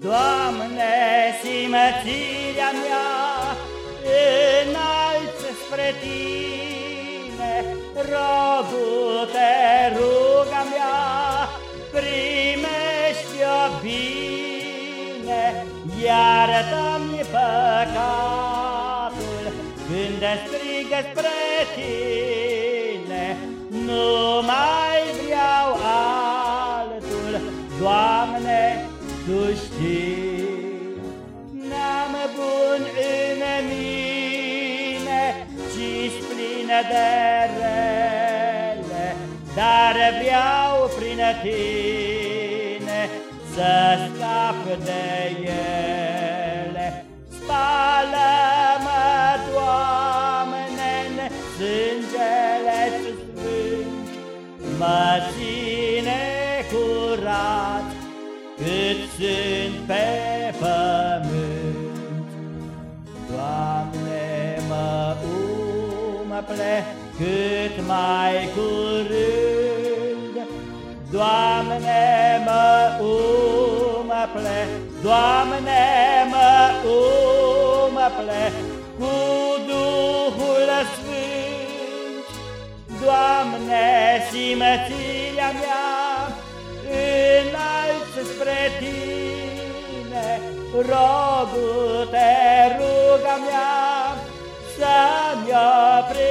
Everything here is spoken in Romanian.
Doamne, simățirea mea înalți spre Tine, rogu-te, ruga mea, primește-o bine, iartă-mi păcatul când strigă spre Tine, Tu știi. N-am bun în mine, ci plină de rele, dar vreau prin Tine să scap de ele. Spală-mă, Doamne, în sângele sfânt, mă ține curat, cât sunt pe pământ. Doamne, mă umple cât mai curând, Doamne, mă umple, Doamne, mă umple cu Duhul Sfânt. Doamne, simățirea mea Tine, rogu-te, ruga mea, să-mi opri